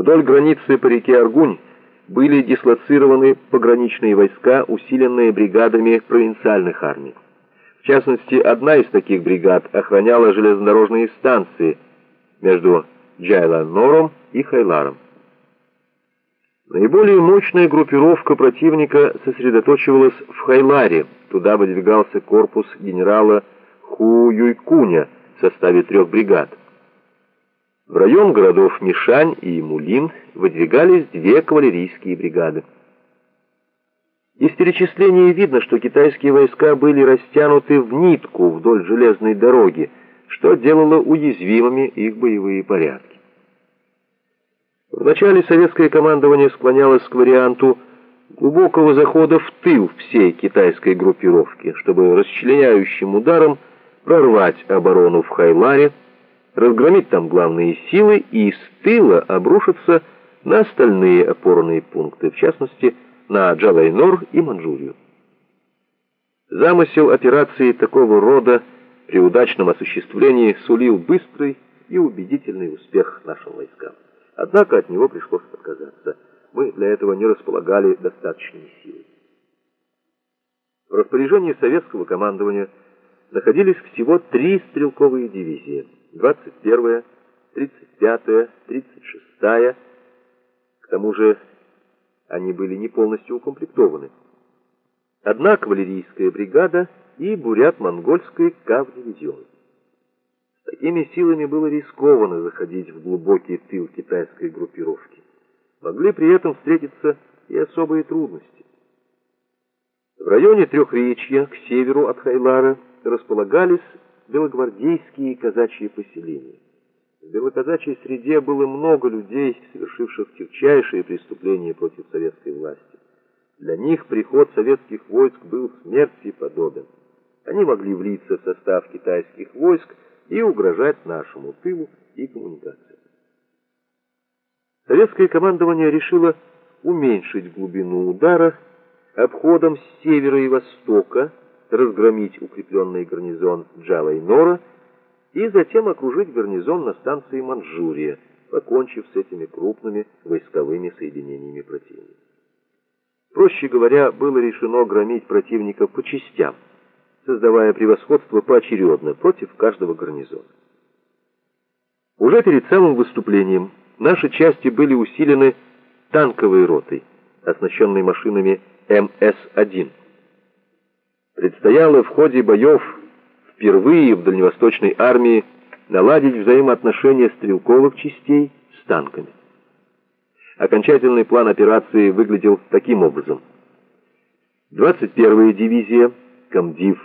Вдоль границы по реке Аргунь были дислоцированы пограничные войска, усиленные бригадами провинциальных армий. В частности, одна из таких бригад охраняла железнодорожные станции между Джайланором и Хайларом. Наиболее мощная группировка противника сосредоточивалась в Хайларе. Туда выдвигался корпус генерала Ху Юйкуня в составе трех бригад. В район городов Мишань и Мулин выдвигались две кавалерийские бригады. Из перечисления видно, что китайские войска были растянуты в нитку вдоль железной дороги, что делало уязвимыми их боевые порядки. Вначале советское командование склонялось к варианту глубокого захода в тыл всей китайской группировки, чтобы расчленяющим ударом прорвать оборону в Хайларе, разгромить там главные силы и с тыла обрушиться на остальные опорные пункты, в частности, на Джалайнор и Манчжурию. Замысел операции такого рода при удачном осуществлении сулил быстрый и убедительный успех нашим войскам. Однако от него пришлось отказаться. Мы для этого не располагали достаточной силой. В распоряжении советского командования находились всего три стрелковые дивизии – 21-я, 35-я, 36-я. К тому же они были не полностью укомплектованы. Одна кавалерийская бригада и бурят-монгольский кавдивизион. С такими силами было рискованно заходить в глубокий тыл китайской группировки. Могли при этом встретиться и особые трудности. В районе Трехречья, к северу от Хайлара, располагались белогвардейские казачьи поселения. В белоказачьей среде было много людей, совершивших тягчайшие преступления против советской власти. Для них приход советских войск был смерти подобен. Они могли влиться в состав китайских войск и угрожать нашему тылу и коммуникациям. Советское командование решило уменьшить глубину удара обходом с севера и востока, разгромить укрепленный гарнизон Джалайнора и затем окружить гарнизон на станции Манчжурия, покончив с этими крупными войсковыми соединениями противника. Проще говоря, было решено громить противника по частям, создавая превосходство поочередно против каждого гарнизона. Уже перед самым выступлением наши части были усилены танковой ротой, оснащенной машинами МС-1. Предстояло в ходе боев впервые в дальневосточной армии наладить взаимоотношения стрелковых частей с танками. Окончательный план операции выглядел таким образом. 21-я дивизия, комдив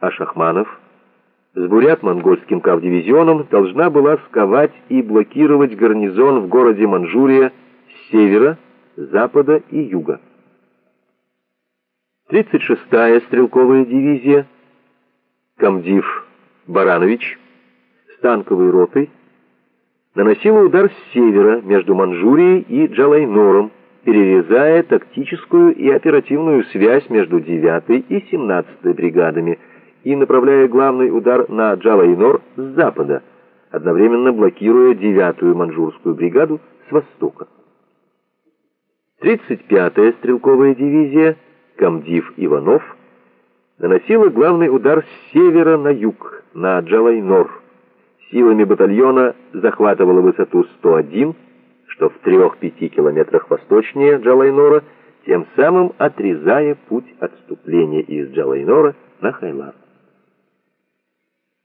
Ашахманов, с бурят-монгольским кавдивизионом должна была сковать и блокировать гарнизон в городе Манчжурия с севера, запада и юга. 36-я стрелковая дивизия, комдив Баранович с танковой ротой наносила удар с севера между Манчжурией и Джалайнором, перерезая тактическую и оперативную связь между 9-й и 17-й бригадами и направляя главный удар на Джалайнор с запада, одновременно блокируя 9-ю манчжурскую бригаду с востока. 35-я стрелковая дивизия – комдив Иванов, наносила главный удар с севера на юг, на Джалайнор. Силами батальона захватывала высоту 101, что в 3-5 километрах восточнее Джалайнора, тем самым отрезая путь отступления из Джалайнора на Хайлар.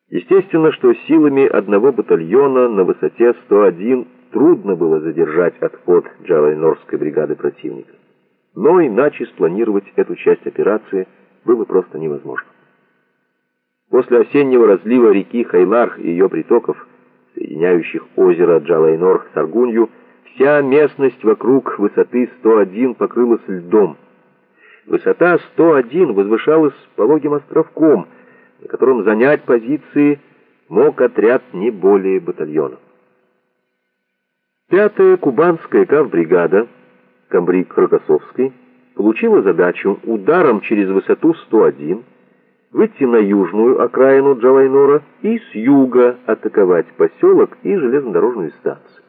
Естественно, что силами одного батальона на высоте 101 трудно было задержать отход Джалайнорской бригады противника но иначе спланировать эту часть операции было просто невозможно. После осеннего разлива реки Хайлар и ее притоков, соединяющих озеро Джалайнор с Аргунью, вся местность вокруг высоты 101 покрылась льдом. Высота 101 возвышалась пологим островком, на котором занять позиции мог отряд не более батальона. Пятая кубанская кавбригада комбриг Рокоссовский, получила задачу ударом через высоту 101 выйти на южную окраину Джалайнора и с юга атаковать поселок и железнодорожную станцию.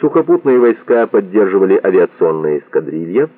Сухопутные войска поддерживали авиационная эскадрилья,